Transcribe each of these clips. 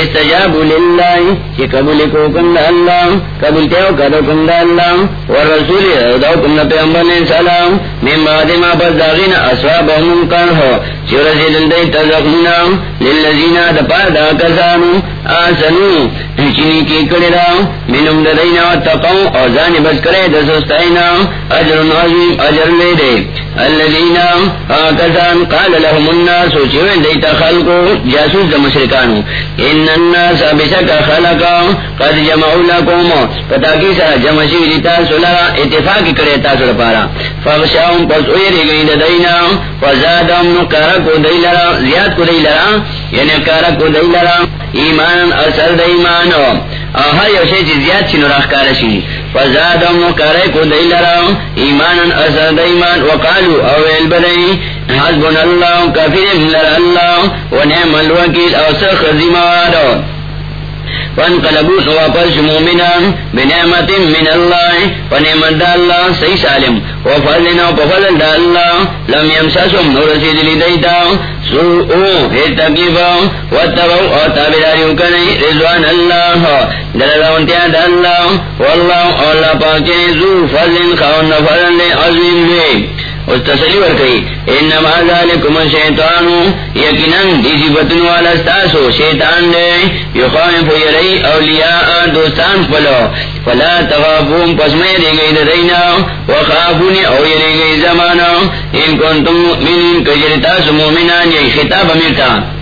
استجاب للہ کہ قبول کو کم اللہ، قبول تیو کرو کم اللہ ورسول دو کم پیغمبر من بعد ما پس داغین چی للذین دا کسانو، آسنو چنی کی کڑی دا منم دا دینا تقو اور زانی بس کرے دا اجر عظیم، اجر لے دے۔ الذین آکسان، قال لهم الناس چوین دیتا خلقو جاسوس دا مشرکانو۔ ان الناس بشک خلقا، قد جمعو لکوم پتا کی سا جمع شیلی تاسو لرا اتفاق کرے تاسو لپارا۔ فغشاهم پس اویری گئی دا دینا۔ فزادهم نکارکو دی لرا زیاد کو دی لرا یعنی کارکو دی لرا ایمان اصل دا ایمانو. ہر یو شی زیاد چی نراخ کارشی فزادهم کو دی لرا ایمان اصل دا ایمان. وقالو اویل بدئی حسبنا اللہ کفیر ملر اللہ ونعم الوکیل اوسخ او سخ زمارو فانقلبوا سواپس مومنا بنعمت من اللہ فنعمت دا اللہ صحیح سالم. وفضلنا وفضل دا اللہ لم يمسسهم نرسید لدیتا. سوء ارتقیبا واتبعوا، او تابداریو کنی رضوان اللہ. دلالونتیا دا اللہ، واللہ اللہ پاکی ذو فضل خون فضل عظیم لے اس تسلی ورکی انما ذالکم شیطان یقیناً دیزی بطن والا ستاسو شیطان دے. یخائف یرئی اولیاء دوستان پلو. فلا تغافون پس میں دے گئی دینا وخافونی او یری گئی زمانا ان کنتم مؤمنین کجرتاس مومنان یہی خطاب امیرتا.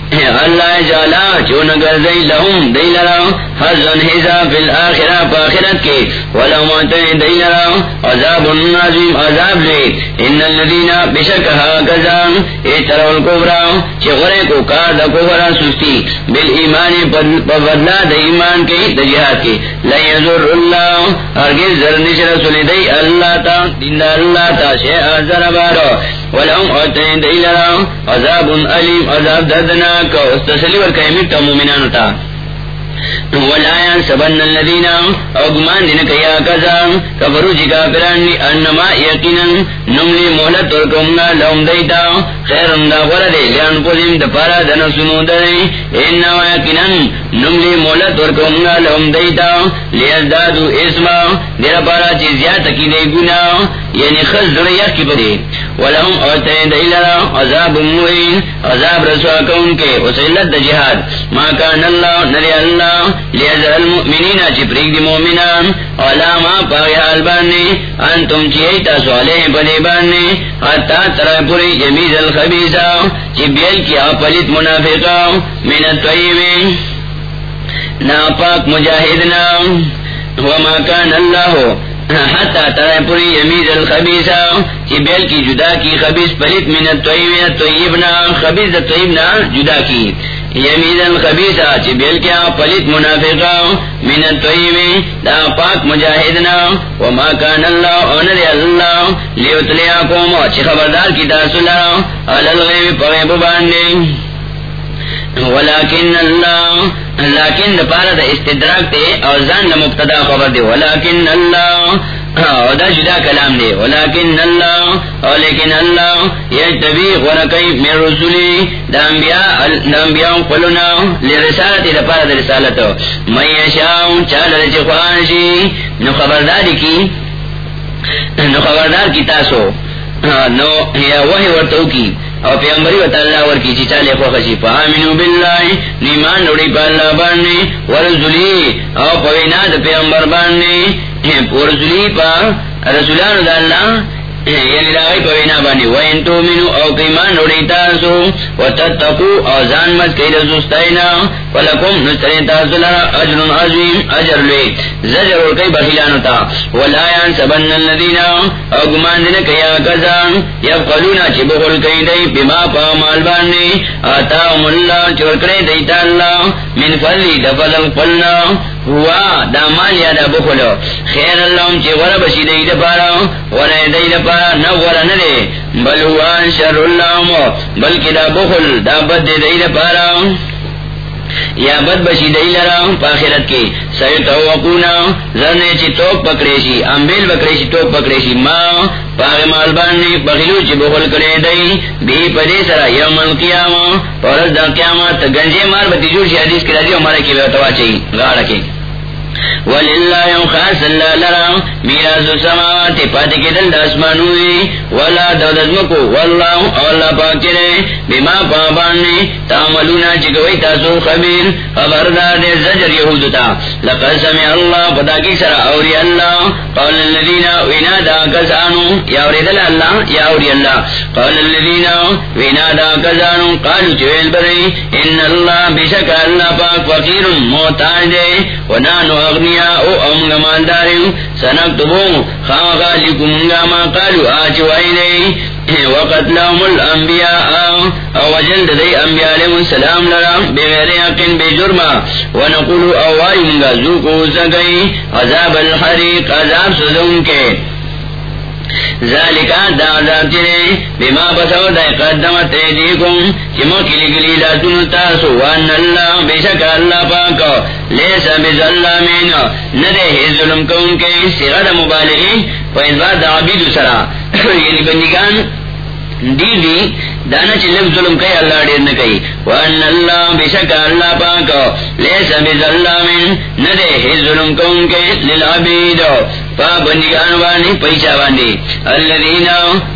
اللہ جالا چون گردئی لہم دی لرا حزن حزا فی الاخرہ پاخرت کے ولہم آتین دی لرا، عذاب نازم عذاب لے ان الذین بشکہا کزان ایترہ الکبرا چی غرے کو کار دا کفرا سستی۔ بالایمان پبدلا دا ایمان کے دا کے۔ لن یزر اللہ ارگز ذر نشر سلی دی اللہ تا، دین دا اللہ تا شیع ذر بارو ولہم دی عذاب علیم عذاب دردنا استسلی ورکا مومنانو تا. ولایا سبن الذین اگمان دین کیا کزا کبرو جی کافرانی انما یقینا نملی مہلت ورکمنا لهم دیتا. خیر اندا غردے لیان پوزیم دپارا دن سنو دنی انما یقینا نملی مہلت ورکمنا لهم دیتا. لیزدادو اسما. دیر پارا چیزیات کی دے یعنی خز دریت کی پدے ولهم اوتین دیلرا عذاب موین عذاب رسوا کون کے وسیلت دا جہاد. ما کان اللہ نری اللہ لیزر المؤمنین چی پریگ دی مومنان. علاما پاگی حال باننی انتم چی ایتا سوالے پدے باننی حتی ترہ پوری جمیز الخبیصا چی بیل کی آپلیت منافقا من الطیبین. ناپاک مجاہدنا. وما کان اللہ حتا ترى پوری یمیز الخبیثا چی بیل کی جدا کی خبیث، پلیت من الطیب طیبنا خبیث طیبنا جدا کی۔ یمیز الخبیثا چی بیل کیا پلیت منافقا، من الطیب، دا پاک مجاہدنا وما کان اللہ اونر اللہ لیوتلیاکم چی خبردار کی تاسولا علالغیب پغیب باندے۔ ولیکن اللہ لیکن پارا دا استدراک دے اور زان دا مبتدا خبر دے ولیکن اللہ اور دا جدا کلام دے ولیکن اللہ اور لیکن اللہ یجتبی غرقی من رسولی. دا انبیاء دا انبیاء قلنا لرسالت دا پارا دا رسالت. من یشاؤن چال رچ خوانشی نو خبرداری کی نو خبردار کی تاسو. نو یا وحی ورطو کی. او پیغمبری و تعالی ور کی چی چالے خو خشی فامنو باللہ، نیمان روڑی پا اللہ باننے ورزولی او پوینا دا پیغمبر باننے ورزولی پا رسولان دا اللہ یعنی راغی پوینا بانی وین تو منو او قیمان روڑی تاسو و تتقو او زان مت کئی رسوستائینا ولکم نسترین تاسو لرا اجر عظیم، اجر لوی، زجر اور کئی بخیلانو تا۔ والآیان سبن الذین او گمان دن کیا کزان یبقلونا چی بخل کئی دی بما پا مال بانی آتاهم اللہ چورکڑے دیتا اللہ، من فلی دفل قلنا ہوا دا مال یا دا بخلو. خیر اللہ چی غرب بشی دی پارا ورہ دی دپارا نور ندے بل ہوا شر اللہ بلکہ دا بخل، دا بد دی پارا. یا بد بشی دئی لرا پاخرت کی. سر تو زرنے چی توپ پکڑیشی امبیل بکریشی توپ پکڑیشی. ماں پاگ مال باننی بخلو چی بخل کرے دئی بی پدے سرا یوم القیامہ پورس دا قیامت گنجے مار بتی جوڑ شی حدیث کی رضی ہمارے کی بیوتوا چاہی غاڑا کے وللہ خاص اللہ لرا. میراز السماوات پاتے دل داسمانوی ولا دودزمکو واللہ اللہ پاک بما پاباننے تعملونا چکوئی تاسو خبیر. خبردار دے زجر یہودتا لقد سمع اللہ پتا کی سرا اوری اللہ. قول الذین وینا دا کسانو. یا اوری دل اللہ، یا اوری اللہ. قول الذین وینا دا کسانو. قالو چویل بری. ان اللہ بشک اللہ پاک فقیر دے. ونانو اغنیا او امگا مالداریو سنکتبو خواقا لکمگا ما قالو آچوائی وقت وقتلهم الانبیاء او وجلد دی انبیاء علیہ السلام لرا بغیر یقین، بے جرما ونقولو اوائیم گا زوکو سکی عذاب الحریق، عذاب سزون کے. ذالکا دا عذاب چرے بما بسو دا قدمت ایدیکم چمو کلی گلی لاتون تاسو وان اللہ بشک اللہ پاکو لیسا بظلامین ندے ہی ظلم کون کے سرد مبالغی فیضباد دا عبید سرا یعنی بندگان دی دی دانا چلم ظلم کئی اللہ دیر نکئی وان اللہ بشک اللہ پاکو لیسا بظلامین ندے ہی ظلم کون کے للعبید بندگان وانی پیسا باندی۔ الذین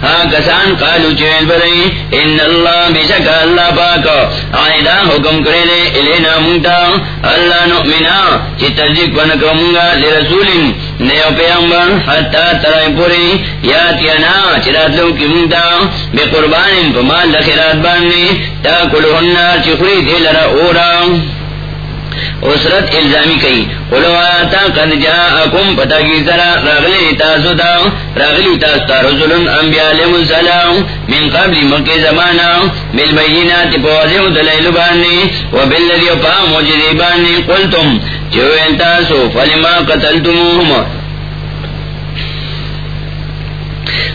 ہا کسان قالو چوین برائی ان اللہ بشک اللہ پاک۔ آئیدہ حکم کرے لے الینا مونتا۔ اللہ نؤمنا، چی تصدیق ونکو مونگا لرسول نیو پیامبر حتی ترائی پوری۔ یا یاتینا چرات لو کی مونتا۔ بے قربان پمال لخیرات باندی۔ تا کلو النار چی خوری دیل را اورا اسرت الزامی کئی۔ قلواتا قد جاءکم پتا کی سرا رغلی تاسو دا رغلی تاستا رسول انبیاء علیہ السلام من قبل مکی زمانا بالبینات پوازیو دلیل بانی و باللذی پا موجزی بانی قلتم جو انتاسو فلما قتلتموهم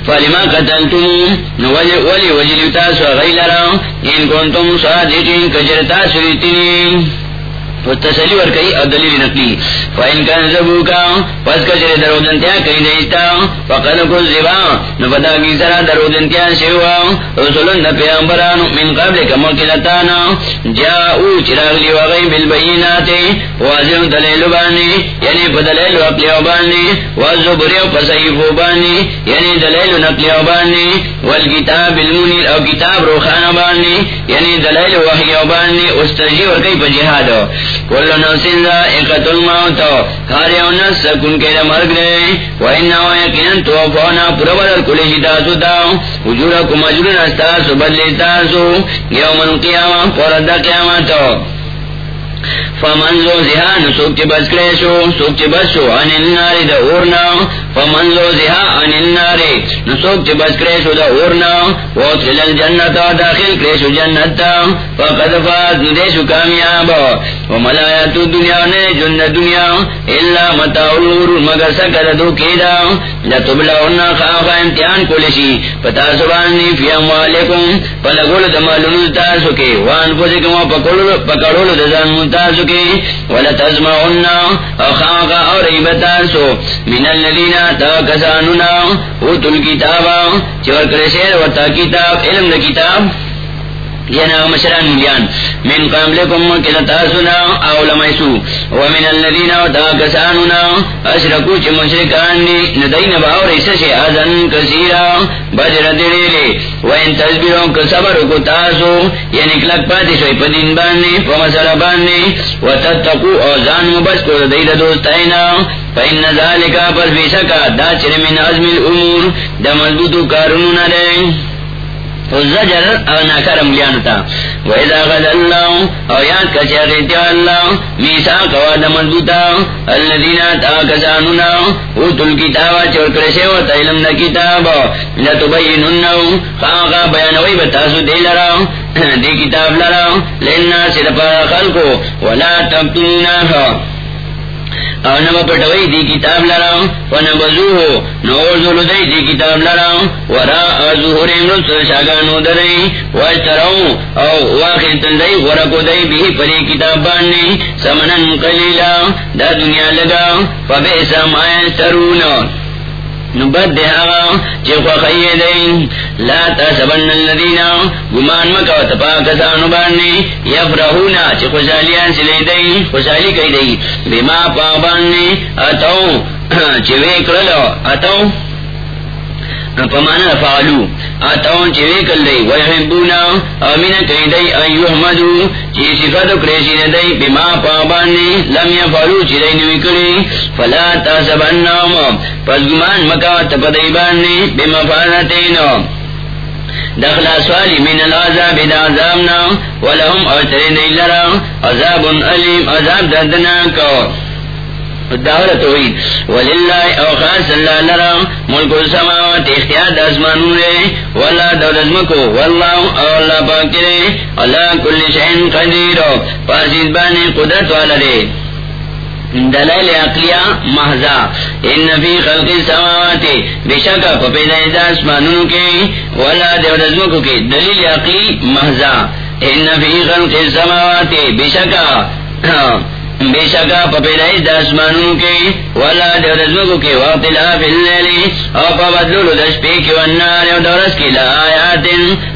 فلما قتلتم نولی ولی وجلی تاسو غیلرا، ان کنتم صادقین کجرتا سویتین تسلی ور کئی اور دلیل نقلی۔ فائن کا زبو کا پس کا چرے درو دنتیا کئی دیتا فقد کو زبا نہ پتا کی سرا درو دنتیا سیوا رسول نہ پیغمبران، من قبل کما کلتانا جاءو چراغ لی وغی بالبینات، واضح دلیل بانی یعنی بدلیل اقلی بانی والزبری و پسیف بانی یعنی دلیل نقلی بانی، والکتاب المنیر او کتاب روخان بانی یعنی دلیل وحی بانی، استجی اور کئی پجہادو کل نفسن دا اکت الموت ہر یو نفس سکن کے مرگ دے وإنہو یقین توفونا پربدر کلی جتاسو دا وجورکم اجرن استاسو بدلی تاسو، یوم القیامة پرد قیامتو فمن زو زیان سوک چی بس کرے شو سوک چی بس شو ان النار دا اورنا فمن زو زہا ان النار نسوک چی بس کرے شو دا اورنا وصل الجنت داخل کرے شو جنت فقد فاز ندے شو کامیاب. وملایت دنیا نے جن دنیا. الا متاع الغرور، مگر سکر دو کیدا. لتبلغن خاف امتحان کولشی. پتا سبانی فی اموالکم. پلگول دمالون تاسو کے. وان فزکم پکڑول دزان تاسو کی ولا تسمعن اور ایبتاسو. من الذین تا کسانونا اوتو الكتابا چور کرے شیر کتاب علم دا کتاب یعنی مشران ملیان من قبلكم كذا سنا او لميسو ومن الذين كساننا اشركوا مشركان ندين باور اسشي اذن كثيرا بجر دليل وان تصبروا كصبر کو تاسو. یعنی کلک پاتی شوی پا دین باننی پا مسئلہ باننی و تتقو او زان مبس کو دید دوستائنا فا ان پر بیشکا دا چر من عزم الامور. دا مضبوطو کارونو نرے زجر او ناکرم لیانتا و اذا غد اللہ او یاد کچھ اغیتیا اللہ میسا قواد مضبوطا. الذین تاکسانونا اوتو الكتابا چورکرشے و تیلم دا کتاب لتبیننو خاقا بیانوی بتاسو دی لرا. دی کتاب لرا. لنا صرفا خلقو ولا تبتنونا او نبا پٹوئی دی کتاب لراؤ و نبزوہو نوزولو دی دی کتاب لراؤ ورا ازوہر امرس شاگانو و واشتراؤ او واخیتن دی ورکو دی بھی پری کتاب باننی سمنن قلیلا دا دنیا لگا فبیسا مائن سرونو نبد لا تحسبن الذين گمان مکو تپا کسانو باننی یفرہونا چی خوشحالیان سلی دی خوشحالی کئی دی بما پا باننی اتو، چی ویکرلو اتو، پمانا فعلو۔ آتاون چوے کل دئی ویحبونا امین کئی دئی ایو احمدو چی صفتو کریشی ندئی بما پابانی، لم یفعلو چی دئی نوی کری، فلا تاسبنام پس گمان مکا تپدئی بانی بمفانتین دخلا سوالی من العذاب دا عذابنا ولهم ارسلین ایلرا عذاب علیم، عذاب دردناکو دعوت ہوئی وللہ او خاص اللہ لرا ملک السماوات، اختیار دازمانون رے واللہ دولت مکو، واللہ او اللہ پاکرے اللہ کل شہن قدیر. پاسید بانے قدرت والا رے دلائل اقلیہ محضا ان فی خلق السماوات. بشکا پپیدہ دازمانون کے. واللہ دولت مکو کے. دلیل اقلی محضا ان فی خلق السماوات. بشکا بے شکا پپیدائی داسمانوں کے والا دیو کے وقت لا فی اللیلی او پا بدلولو دش پی کی والنار او دورس کی لآیات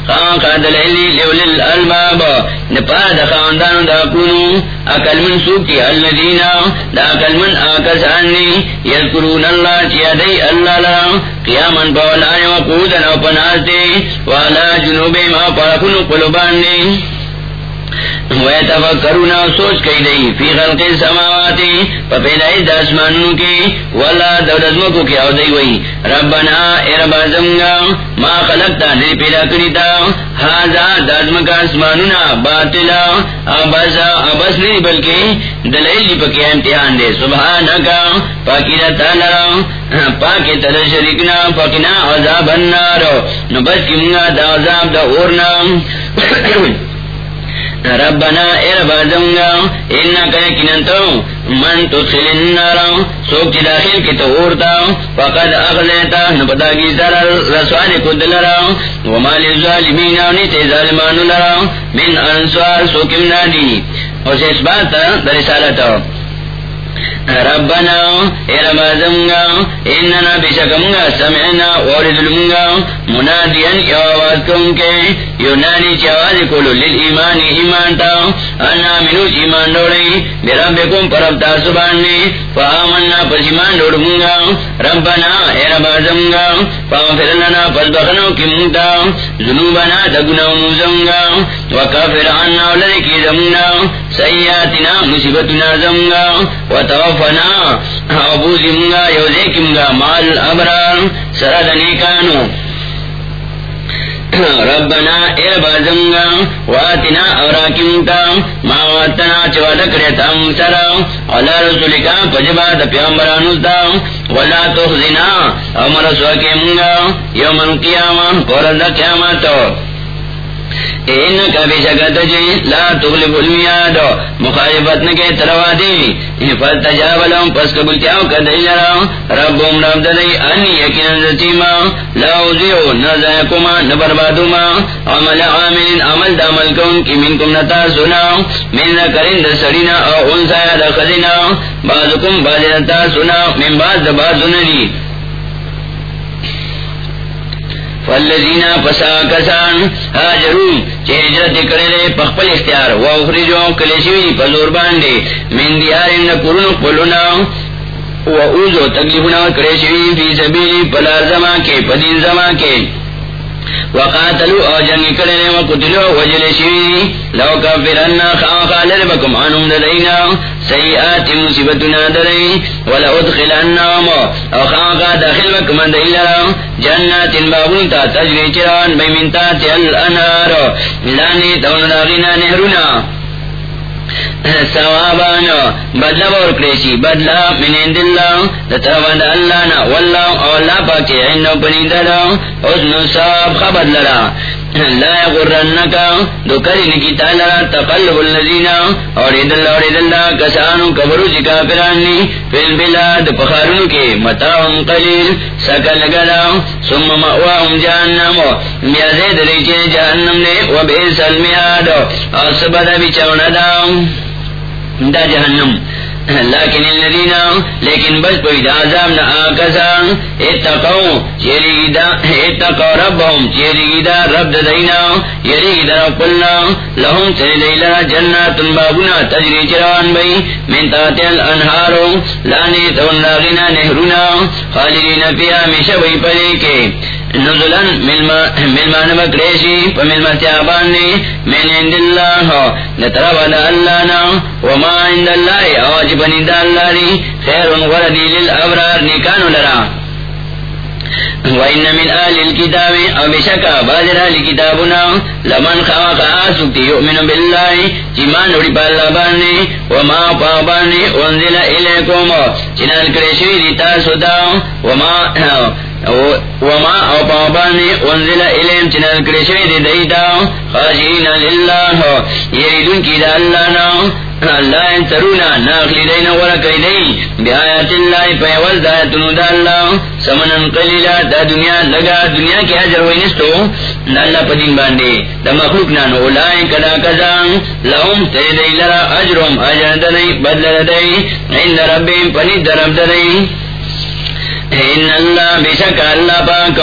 خان قد لیلی لیول الالباب نپا دا خاندانو دا کنو اکل من سوکی اللذین دا اکل من آکس آکسانی یذکرون اللہ چیادی اللہ لرا قیامن پاولان وقودن او پناس دی والا جنوب ما پاکنو قلوبان دی کرونا سوچ کئی دئی فی خلق سماواتی پپیدائی دس داسمانوں کی والا دولتموں کو کیا دئی وئی۔ ربنا اربا زمگا، ما خلقتا نہیں پیدا کری تا۔ ہاضا دازم کا آسمانونا باطلا۔ ابسا ابس نہیں، بلکہ دلیل پکیا امتحان دے۔ سبحانکا، پاکی رتا لرا۔ پاکی تر شرکنا پاکنا عذاب النار۔ نبس کی منگا دا عذاب دا اورنا ربنا اربا انہا انکا یکننتو من تدخل النارا سوک چی داخل کی تغورتا فقد اغلیتا نپتا کی ضرر رسوان کد لرا، وما للظالمین آنی ظالمان لرا، من انسوار سوکم نادی اس اس بات در رسالتا ربنا ارما زمگا اننا بشکمگا سمعنا وارد المگا منادیا آواز کن کے یونانی چی آواز کولو لیل ایمان ایمان تا انا منوچ ایمان دوڑی بربکم پربتا سباننی فآمنا پس ایمان دوڑ منگا ربنا ارما زمگا فاغفر لنا پس بخنو کی منگتا ذنوبنا تگنو موزمگا وکافر عنا ولدکی زمگا سیاتنا مصیبتنا زمگا وتوفنا ابوزی منگا یوزے کمگا مال ابرار سرد نیکانو ربنا اے بازمگا واتنا اوراکمتا ما واتنا چواد کرتا مسرا علا رسولکا پجبا پجبات پیامبرانوزتا ولا تخزنا امر سوکی منگا یوم القیامة پورد قیامتو جی، لا تغلب المیاد. مخالفت نہ کے تروا دی فلتجاب لهم پس قبول کیا لرا ربهم رب دئی ان یقین ذتیما لا نزاکما نبربادما عمل عامل عمل د کون، کی منکم نتا سنا من ذکرین د او انسا د بعضکم بعض سنا من بعض بعض فالذین پسا کسان حاجرو چه حجرت کرے پخپل اختیار و اخرجو کلیشوی پزور باندے، من دیارن قرون قلونا و اوزو تکلیفنا کلیشوی فی سبیلی پلار زمان کے پدین زمان کے۔ وقاتلو او جنگی کرنے وقتلو وجل شوی. لو کفرنا خواہ خالر بکم عنم دلینا سیئات مصیبتنا دلی. ولو ادخلنام او خواہ داخل بکم دلینا جنات بابون تا تجری چران بیمنتا تیل انار لانی تون داغینا نهرونا سوابانا بدلا بور کریشی بدلا من عند اللہ تتوان اللہ نا، واللہ اولا پاکی عندو دا حسن صاحب خبر للا لا یغرنکا دو کرن کی تالرا تقلب اللذین اور ادل اور ادل کسانو کبرو جی کافرانی فی البلاد پخارن کے متاعن قلیل سکل گلا سم مأواهم جہنم میازید ریچے جہنم نے وبئس المیاد اور سبدا بچون داؤں دا جہنم لیکن الذین لیکن بس کوئی دا عذاب نہ آکسان اتقو چیری دا اتقو ربهم یعنی چیری دا رب دینا یری یعنی دا قلنا. لهم چری دیلا جنات بابنا تجری چروان بی من تحت الانہارو لانی تون لاغینا نہرونا خالدین فی فیها مشوی پلے کے نزلن ملمان بکریشی پا ملمان تیابان نے من عند اللہ. نترا اللہ نا وما عند اللہ. آواج بنی دا اللہ ری خیر غردی للعبرار نکانو لرا. وَإِنَّ مِنْ آلِ الْكِتَابِ أَوْ بِشَكَا بَادِرَ لِكِتَابُنَا لَمَنْ خَوَقَ آسُكْتِ يُؤْمِنُ بِاللَّهِ جِمَانُ رِبَا اللَّبَانِ وَمَا پَابَانِ وَنزِلَ إِلَيْكُمْ چِنَالْ كَرِشْوِي رِتَا سُدَا وَمَا، وما او پابانی انزل علم چنل کرشوی دی دیتا خاشین للہ، یریدون کی دا اللہ نا اللہ انترونا ناخلی دینا ورکی دی. بیایات اللہ پیوز دا تنو دا اللہ. سمنن قلیلا، دا دنیا لگا، دنیا کی حجر وینستو دا اللہ پا دین باندے، دا مخلوق نانو. اولائن کدا کزان. لهم تی دی لرا اجرم، اجر دنی، بدل دی عند ربیم پنی درب دنی. ان اللہ بے شک اللہ پاک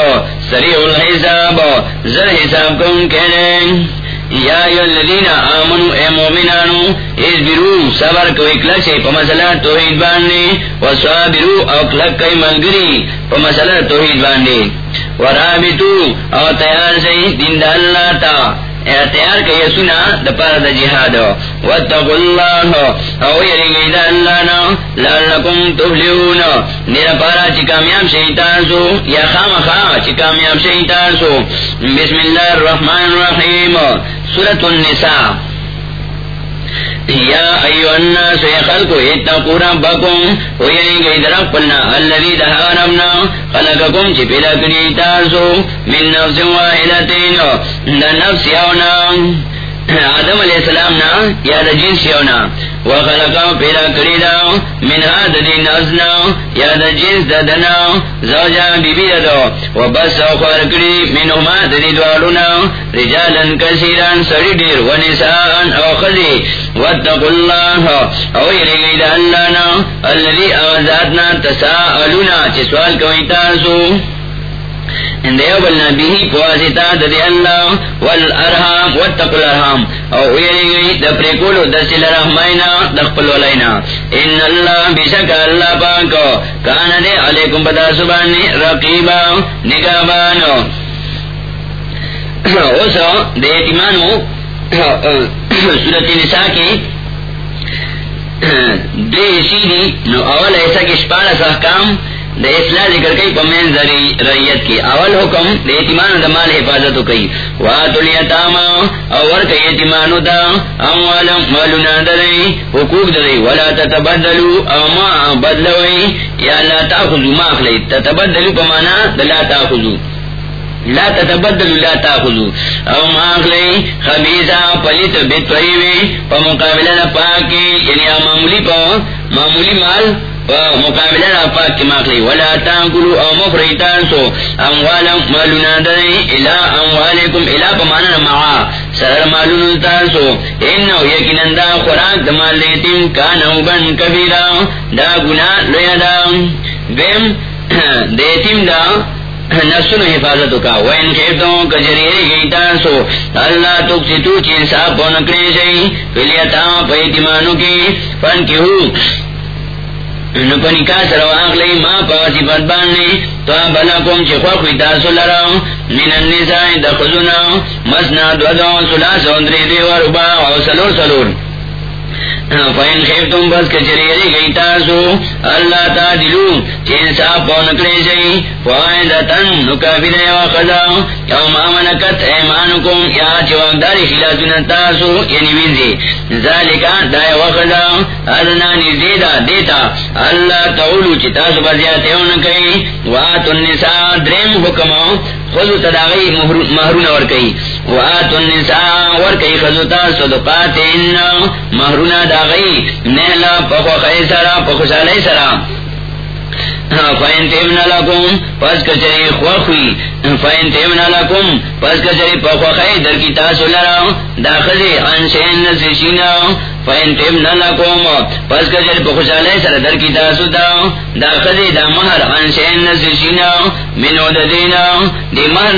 سریع الحساب. زر حساب کن کہنے. یا ایو الذین آمنوا، اے مومنانو، اصبرو، صبر کو اکلک سے پمسلہ توحید باندے، وصابرو، او کلک کئی ملگری پمسلہ توحید باندے۔ ورابطو، او تیار سے دین دا اللہ تا۔ احتیار کے یہ سنا دپار دا جہاد۔ واتقوا اللہ، او یرگی دا اللہ نا، لعلکم تفلحون۔ نیرا پارا چی کامیاب شیطان سو، یا خام خام چی کامیاب شیطان سو۔ بسم اللہ الرحمن الرحیم۔ سورت النساء. یا ایو الناس یا خلقو اتقو ربکم ویلی یعنی گئی درق پلنا اللذی دہا ربنا خلقکم چی پیدا کنی تاسو من نفس واحدتین دا نفس یونام آدم علیہ السلام نا، یا دا جنس یونا وخلقا پیدا کری دا منها دا دی یا دا جنس زوجا بی بی دا و بس او خوار کری منهما دا دی دوالونا رجالا کسیران سری دیر و نساءن او خزی واتقوا اللہ او یرگی دا اللہ نا۔ اللذی آزادنا تساءلونا، چی سوال کوئی تاسو۔ دیو بلنا بھی پواسطا ددی اللہ والارحام واتقوا الارحام او ویلی گئی دا پریکولو دا سل رحمائنا دخپل ولینا ان اللہ بشک اللہ پاکو کانا دے علیکم بدا سبانی رقیبا نگابانو اوسو دے اتمانو سورت نساء کی دے سیدی نو اول ایسا کی شپارس احکام دا اصلاح ذکر کئی پمین ریت کی اول حکم دا اعتمان دا مال حفاظت کئی واتو لیتاما اور کئی اعتمانو دا اموالا مالونا درائی حقوق درائی ولا تتبدلو او ما بدلوئی یا لا تاخذو ما اخلی. تتبدلو پمانا دا لا تاخذو لا تتبدلو لا تاخذو او ما اخلی خبیثا پلیت بیتوئیوی پا مقابلہ پاکی یعنی معمولی پا معمولی مال مقابلہ را پاک کی ماخلی. ولا تاکلو او مفریتان سو. اموالا مالونا دنی الى اموالکم. الى پمانا معا. سرر مالونا تاسو انہو یکنن دا خوراک دمال لیتیم کانو بن کبیرا. دا گناہ لیا دا. دیم دیتیم دا نسل حفاظت کا. وین خیتوں کجری گئی تاسو اللہ تک ستو چین صاحب کو نکلے جئی فلیتا کی. فن کی ہو نپنی کا سر واقلی ما پاسی تو بلا کم تاسو من مسنا دو دو سلاس اندری دیو ربا او سلور سلور. فین خیف تم بس کچری گئی تاسو اللہ تا دلو چین صاحب پو نکلے جئی فائدتن نکافی دیو خدا یو مامنکت ایمانکم یا چواقداری خلاسونا تاسو یعنی ویزی۔ ذالکا دائیو خدا ادنا نزیدہ دیتا اللہ تعولو چی تاسو بزیاتے ہونکئی واتو النساء درم حکمو خود تداغی محرون اور کئی واتو النساء ور کئی خزوتا صدقات ان محرون دا داغی نہلا پخو خی سرا پخو سالی سرا ہاں، فائن تیمنا لکم پس کچری خوخوی فائن تیمنا لکم پس کچری پخو خی در کی تاسو لرا۔ داخلی انسین نسشینا فین تیم نہ پس پخوشالے سر در کی تاسو دا دا خزی، دا مہر نسشینا دی مہر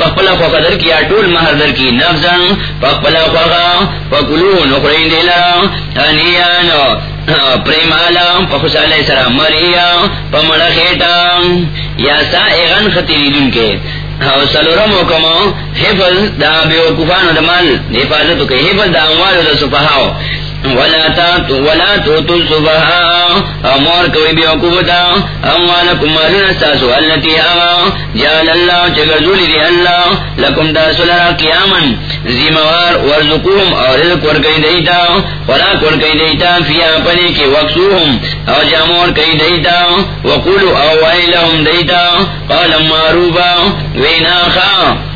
پخپلا در کی اٹول مہر در کی پخپلا پکلو نخرین دیلا انیانو پریمالا پخوشالے سر مریا پمڑا خیٹا یا سا ایغن خطیری دن کے۔ سلورم حکمو حفظ دا بیوکفانو دا مال حفاظتو کے، حفظ دا اموالو دا سفہاو ولا تا ولا تو تل صبح امور کوئی بھی حکومتا اموالکم مالون استاسو اللتی آغا. جال اللہ چگزولی دی اللہ. لکم دا سلرا قیامن. زیموار ورزقوهم اور رزق ورکی دیتا. وراک ورکی دیتا فیا پنے کی وقسوهم. او جامور کئی دیتا. وقولو او وائلهم دیتا. قالا معروفا وینا خواہ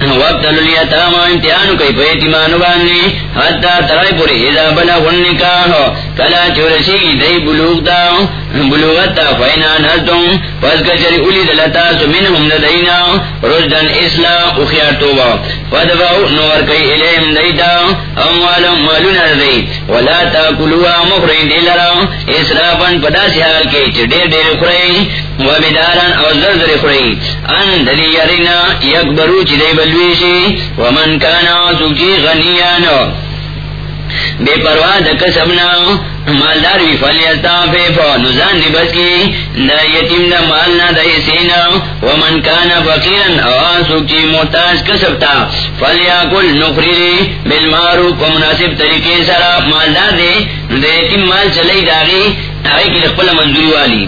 وقتل الیتاما امتحانو کئی پیتیمانو باننی حتی ترائی پوری اذا بلغ النکاح کلا چورسی دی بلوغ بلوغت تا فینا نزدن پس کچری اولی دلتا سمنهم ددینا رشدن اسلام اخیار توبا فدفعو نور کئی الیم دیتا اموالم مالون دی ولا تاکلوا مخرین دیلرا اسرافن پدا سیحال کے چی دیر دیر خرین وبدارن او زرزر خرین ان دلی یرینا یک برو چی دی بلویشی ومن کانا سوچی غنیانو بے پرواہ کسبنا مالدار بھی فلیتا فیفا نزان دی بس کی۔ دا یتیم دا مالنا دا سینا ومن کانا فقیرن او سوچی محتاج کا کسبتا فلیا کل نخری بالمارو کو مناسب طریقے سرا مالدار دے۔ دا یتیم مال چلی داغی آئی کی لقبل منظوری والی۔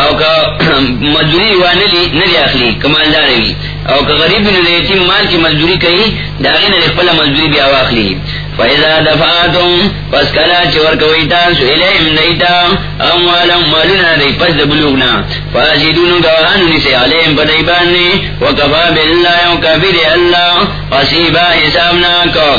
او کا مزدوری والی ندی اخلی کمالدار وی او کا غریب نے یتیم مال کی مزدوری کہی داغی نے لقبل منظوری بھی آواخلی فیضا دفاتم پس کلا چور کوئیتا سوئلیم دیتا اموالم مالونا دی پس دبلوگنا فاسدون گوانو نسی علیم پدیبانی وکفا باللہ وکفر اللہ۔ قصیبا حسابنا کو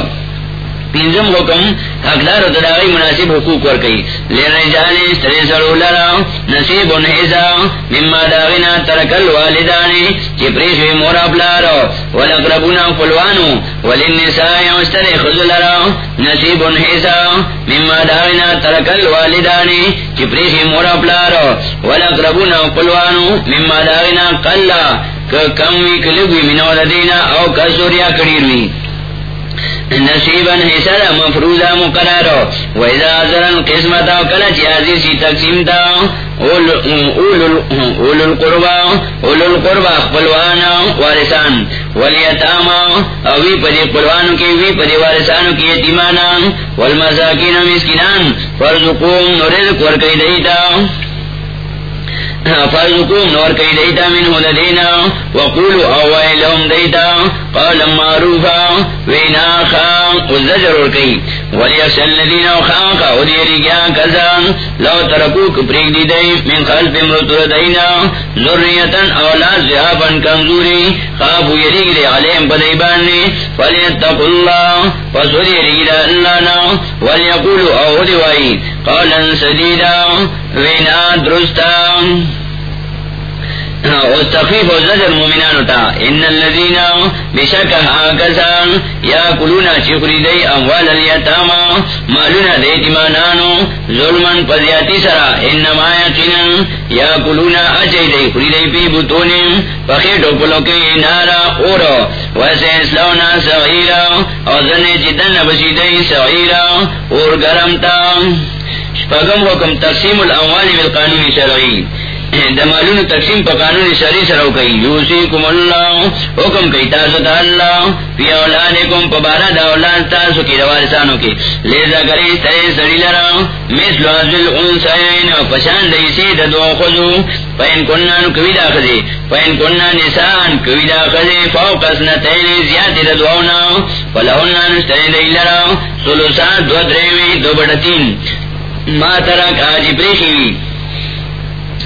پینزم حکم، حقدار تداغی مناسب حقوق ورکی. لرجالی سرے سرو لرا نصیب انحیزا مما داغینا ترکل والدانی چی پریشوی مورا پلارو. ولقربونا فلوانو ولنسائی مستر خزو لرا نصیب انحیزا مما داغینا ترکل والدانی چی پریشوی مورا پلارو. ولقربونا فلوانو مما داغینا قلع کم وی کلگوی منو ردینا او کسوریا کڑیروی نصیبا حصہ دا مفروضہ مقرر ویزا ذرن قسمت کلچ عزیز سی تقسیم تا اول القربا اول القربا خپلوانا وارسان والیتاما اوی پدی قربانو کی، وی پدی وارسانو کی یتیمانا. والمساکین مسکنان. فرزقوم نرزق ورکی دیتا فارزقوم نور کئی دیتا من ہو دینا وقولو اوائی دیتا قولا معروفا، وینا خام کزان لو ترکوک پریگ دی دی، من خلف مرتر دینا اولاد کمزوری خوابو یریگ دی علیم فلیتق اللہ فسوری یریگ اللہ نا ولیقولو قولا سدیدا وینا درستا۔ تخفیف و زجر مومنان ہوتا ان الذین بشک آکسان یا کلونا چکری دی اموال الیتاما مالونا دی تیمانانو ظلمن پزیاتی سرا انما یقینا یا کلونا اچھئی دی کری دی پی بطونیم پخیٹو پلوکی نارا اورو ویسے اسلونا سغیرا اور زنی چیتن بسی دی سغیرا اور گرمتا شپگم حکم، تقسیم الاموال بالقانون شرعی دمالون تقسیم پا قانون شری سرو کئی یوسی کم اللہ حکم کئی تاسو تا اللہ پی اولادکم پا بارا دا اولاد تاسو کی روارسانو کی لیزا کری سرے سری لرا مثل عزل انسائن پشان دیسی دا دو خضو پین کنان کوی دا خضی پین کنان نسان کوی دا خضی فوق اسنتین زیادی دا دوونا فلہنان استرین دی لرا سلوسان دو دریوی دو بڑتین ما ترک آجی پریخیوی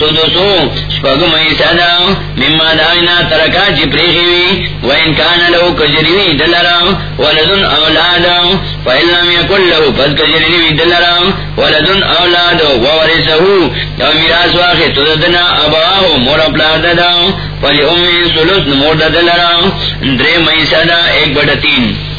سدسو شپگم ایسادا مما دائنا ترکا چی پریخیوی وإن كان له كجرمي دلرا ولدن اولادا فإن يكن له پس كجرمي دلرا ولدن اولادا وورسه او میراس واخی تددنا ابواهو مور اپلا ددا پلی امی سلوس نمور ددلرا درے میسا ایک بڑا تین۔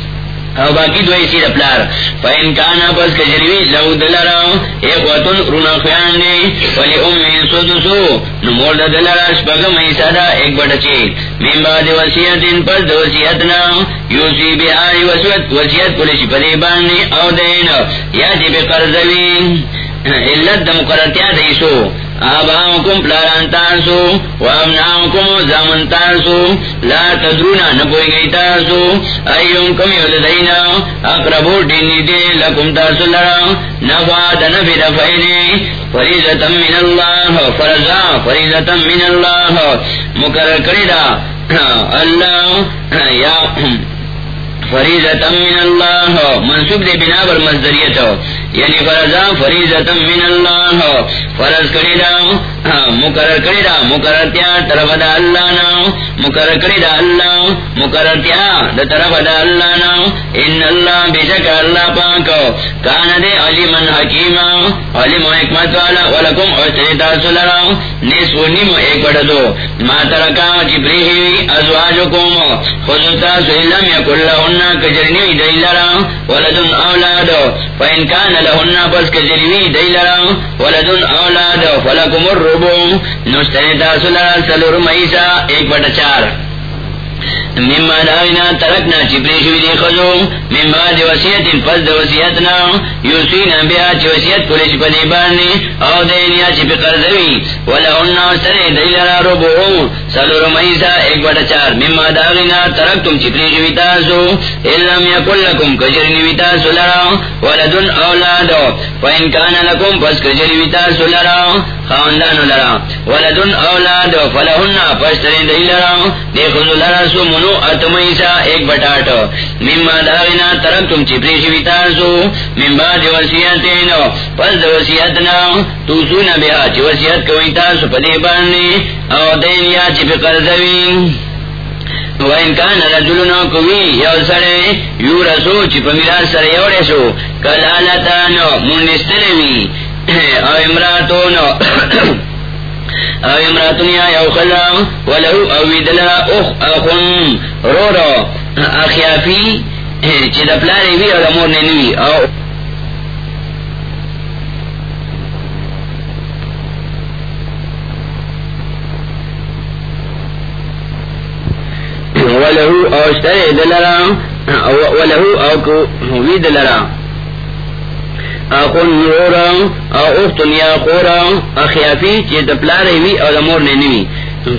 او باقی دو ایسی دپلار فین کانا پس کجروی لو دلرا ایک وطن رونا خیان دی. ولی امی سدسو نمور دلرا شپگم ایسا دا ایک بڑا چی. من بعد وسیعت ان پس دو وسیعتنا یوسی بی آئی وسیعت وسیعت پولیسی پدی بانی او دین. یا جی بی قرضوین علت دا مقررتیا دیسو آباؤکم پلاران تارسو وامناؤکم زامن تارسو لا تدرونا نپوئی گئی تارسو ایون کم یولدینا اقربو دینی دے لکم تارسو لرا نفع دنفی دفعینی فریضتا من اللہ فرزا فریضتا من اللہ مقرر کردہ اللہ یا فریضتا من اللہ منصوب دے بنا بر مزدریت یعنی فرضا فریضتا من اللہ، فرض کری دا ہاں، مقرر کری دا، مقرر تیا طرف دا اللہ نا، مقرر کری دا اللہ، مقرر تیا دا طرف دا اللہ نا۔ ان اللہ بشک اللہ پاک کانا دے علیمن حکیما علم و حکمت والا، ولکم احسنتا سلرا نصف نیم ایک بڑھ دو۔ ما ترکا جبریہی ازواجکم خضتا سلم یکل لہن کجرنی دی لرا ولدن اولاد فإن كان لہن پس کجرنی دی لرا ولدن اولاد فلکم الربو نشتنی تاسو لرا سلور مئیسا ایک بٹا چار. مما داوینا ترکنا چی پریشوی دی خزو مما دی وسیعت پس دی وسیعتنا. یوسینا بیا چی وسیعت کلیش پدی بارنی او دینیا چی پی قرضوی. ولہننا سر دیلرا ربو سلور مئیسا ایک بڑا چار. مما داوینا ترکتم چی پریشوی تاسو. اللہم یکل لکم کجرنی تاسو لرا. ولدن اولادو. فإن كان لكم پس کجرنی تاسو لرا. خاندانو لرا. ولدن اولادو. فلہننا پس ترین دیلرا دیخذو لرا سو منو اتمیسا ایک بٹاٹ مما داغنا ترک تم چپری شویتاسو مما دی وسیعتین پس دی وسیعتنا تو سونا بیا چی وسیعت کوئی تاسو پدی باننی او دین یا چی پی قرضوین وَإِن كَانَ رَجُلٌ قَوِيٌّ يَوْسَرَ يُورَثُ چِپَمِرَا سَرَ يَوْرَثُ كَلَالَتَانُ مُنِسْتَنَوِي او امراتون او امراتنیا یو خلا ولو او ویدلا اخ اخن رو رو، اخیافی، چی دا پلاری وی او دا مور ننوی او ولہو او اشتر دلرا ولہو او کو وی دلرا اخن نورا او اختن یا خورا، اخیافی چی دپلار وی او دمور ننوی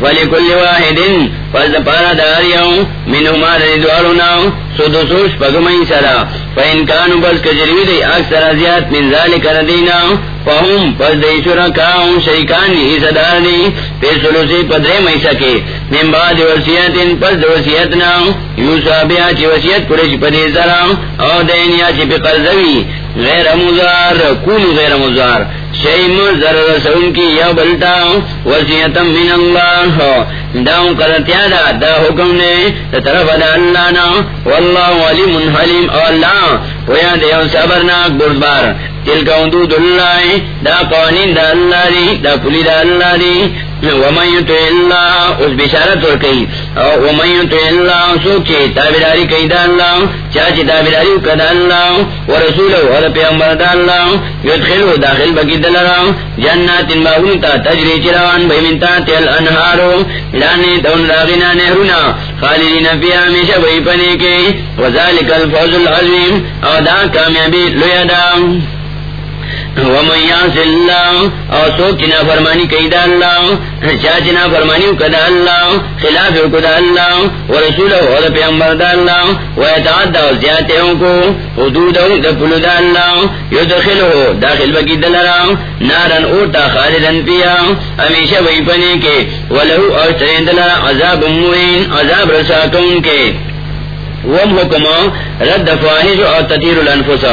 فلی کل واحدن فز پارا داریاں منو مار دوارنا سدسوش پگمئی سرا. فإنکانو بس کجروی دی اکثر ازیاد من ذالک ردینا فهم پس دی شرکاؤں شیکان ہی صدار دی. پھر سلوسی پدرے مئی سکے. من بعد وسیعتن پس دی وسیعتنا یوسا بیا چی وسیعت کرش پدی سرا، او دین یا چی پی قرضوی. غیر مزار کون غیر مزار شیم ذر رسول کی یا بلتا وسیعتم من اللہ. داؤں کرتیا دا دا حکم نے، دا طرف دا اللہ نا. واللہ علیم حلیم. اللہ پویا دیو صبرناک بردبار. تل کا حدود اللہ، دا قوانین دا اللہ دی، دا پلی دا اللہ دی. ومن یتو اللہ اس بشارت اور کئی ومن اللہ سوچے کئی دا اللہ چاچی کدا اللہ پیغمبر دا اللہ داخل بکی دلرا جنات تجری چروان تیل انہارو لانے دون راغنا خالدین فی ہمیشہ بھئی پنے کے، وذالک الفوز العظیم، او دا کامیابی لویا ومیاس چنا فرمانی قید اللہ چا چنا فرمانی کدا اللہ، خلاف کدا اللہ و رسول اور پیغمبر دا اللہ و اتعدى زیادتوں کو حدود دا پلو دا اللہ یدخلو داخل بکی دلرا نارن اوٹا خالدن پیا، ہمیشہ وی پنے کے، ولہو اور سرین دلرا عذاب موین عذاب رساکون کے۔ وم رد فواہش اور تطیر الانفس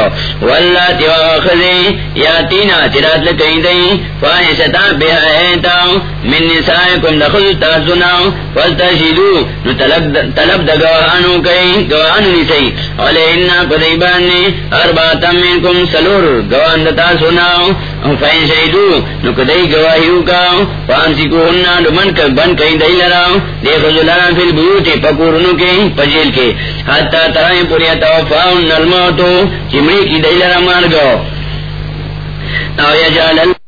واللہ تیوا خزی یا تینا چرات لکئی دی فواہشتا بیہایتا من نسائکم دخل تاسنا فالتشیدو نو طلب دا گواہانو کئی گواہانو نسی علیہنا قدیبانی ارباتا منکم سلور گواہان دا تاسنا فین شہیدو نو کدی گواہیو کا فانسی کو ہننا، نو من کر بن کئی دئی لرا دیکھو زلارا فی البیوتی پکورنو کے پجیل کے۔ حتی ترائیں پوریا توفاؤن الموتو چمڑی کی دئی مار گو۔ او یجال اللہ